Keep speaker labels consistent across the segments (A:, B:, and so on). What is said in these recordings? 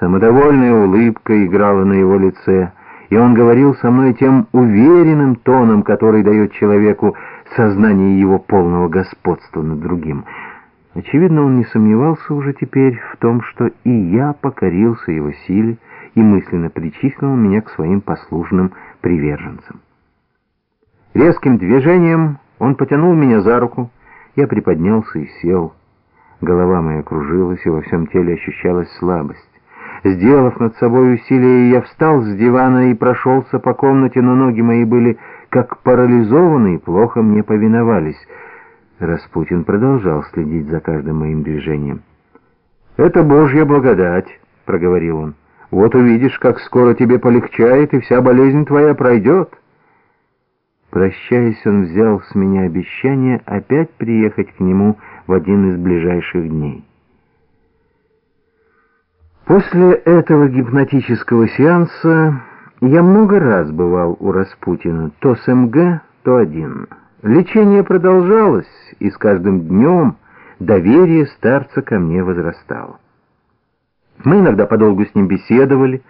A: Самодовольная улыбка играла на его лице, и он говорил со мной тем уверенным тоном, который дает человеку сознание его полного господства над другим. Очевидно, он не сомневался уже теперь в том, что и я покорился его силе и мысленно причислил меня к своим послушным приверженцам. Резким движением он потянул меня за руку, я приподнялся и сел. Голова моя кружилась, и во всем теле ощущалась слабость. Сделав над собой усилие, я встал с дивана и прошелся по комнате, но ноги мои были как парализованные, плохо мне повиновались. Распутин продолжал следить за каждым моим движением. «Это Божья благодать», — проговорил он. «Вот увидишь, как скоро тебе полегчает, и вся болезнь твоя пройдет». Прощаясь, он взял с меня обещание опять приехать к нему в один из ближайших дней. После этого гипнотического сеанса я много раз бывал у Распутина, то с МГ, то один. Лечение продолжалось, и с каждым днем доверие старца ко мне возрастало. Мы иногда подолгу с ним беседовали,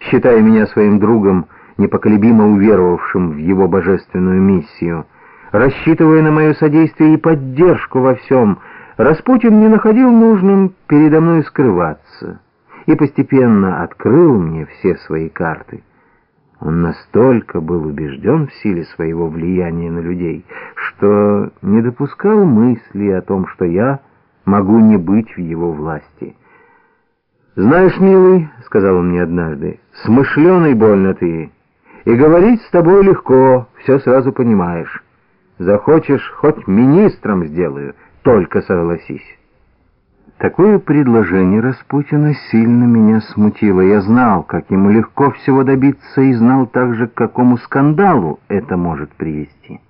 A: считая меня своим другом, непоколебимо уверовавшим в его божественную миссию. Рассчитывая на мое содействие и поддержку во всем, Распутин не находил нужным передо мной скрываться и постепенно открыл мне все свои карты. Он настолько был убежден в силе своего влияния на людей, что не допускал мысли о том, что я могу не быть в его власти. «Знаешь, милый, — сказал он мне однажды, — смышленый больно ты, и говорить с тобой легко, все сразу понимаешь. Захочешь, хоть министром сделаю, только согласись». Такое предложение Распутина сильно меня смутило. Я знал, как ему легко всего добиться, и знал также, к какому скандалу это может привести.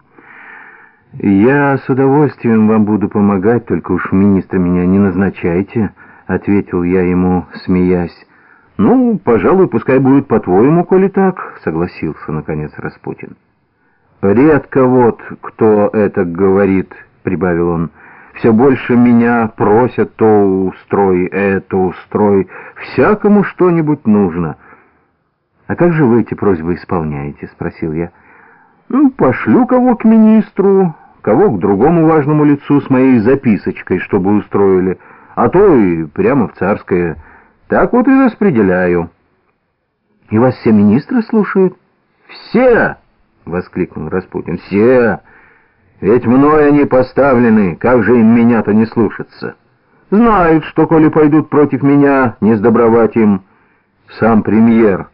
A: «Я с удовольствием вам буду помогать, только уж министра меня не назначайте», — ответил я ему, смеясь. «Ну, пожалуй, пускай будет по-твоему, коли так», — согласился, наконец, Распутин. «Редко вот кто это говорит», — прибавил он, — все больше меня просят то устрой, это устрой. Всякому что-нибудь нужно. «А как же вы эти просьбы исполняете?» — спросил я. «Ну, пошлю кого к министру, кого к другому важному лицу с моей записочкой, чтобы устроили, а то и прямо в царское. Так вот и распределяю». «И вас все министры слушают?» «Все!» — воскликнул Распутин. «Все!» Ведь мной они поставлены, как же им меня-то не слушаться? Знают, что, коли пойдут против меня, не сдобровать им сам премьер.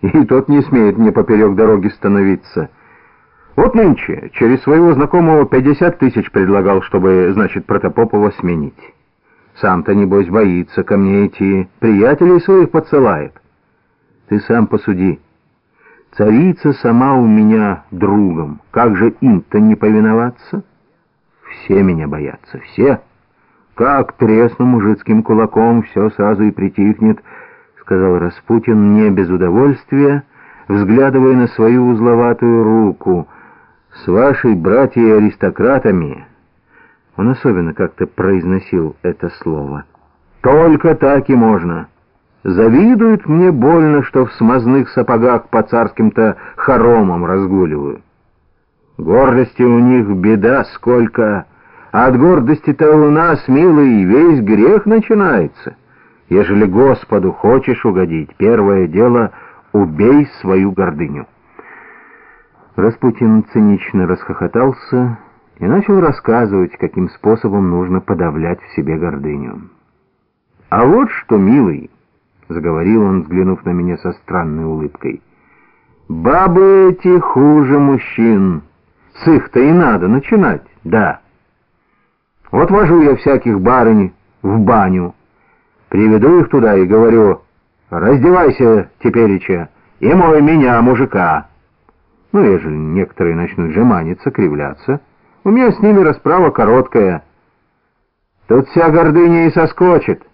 A: И тот не смеет мне поперек дороги становиться. Вот нынче через своего знакомого 50 тысяч предлагал, чтобы, значит, Протопопова сменить. Сам-то, небось, боится ко мне идти, приятелей своих подсылает. Ты сам посуди. Царица сама у меня другом. Как же им-то не повиноваться? Все меня боятся, все. Как тресну мужицким кулаком, все сразу и притихнет, сказал Распутин не без удовольствия, взглядывая на свою узловатую руку. С вашей братьей-аристократами... Он особенно как-то произносил это слово. Только так и можно. Завидуют мне больно, что в смазных сапогах по царским-то хоромам разгуливаю. Гордости у них беда сколько, а от гордости-то у нас, милый, весь грех начинается. Ежели Господу хочешь угодить, первое дело — убей свою гордыню. Распутин цинично расхохотался и начал рассказывать, каким способом нужно подавлять в себе гордыню. «А вот что, милый!» — заговорил он, взглянув на меня со странной улыбкой. «Бабы эти хуже мужчин. С их-то и надо начинать, да. Вот вожу я всяких барынь в баню, приведу их туда и говорю, раздевайся, тепереча, и мой меня, мужика. Ну, ежели некоторые начнут жеманиться, кривляться, у меня с ними расправа короткая. Тут вся гордыня и соскочит».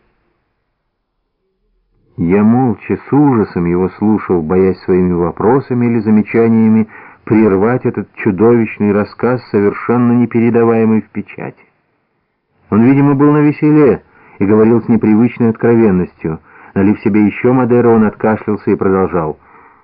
A: Я молча с ужасом его слушал, боясь своими вопросами или замечаниями прервать этот чудовищный рассказ, совершенно непередаваемый в печати. Он, видимо, был на веселе и говорил с непривычной откровенностью, Налив себе еще Мадеры, он откашлялся и продолжал —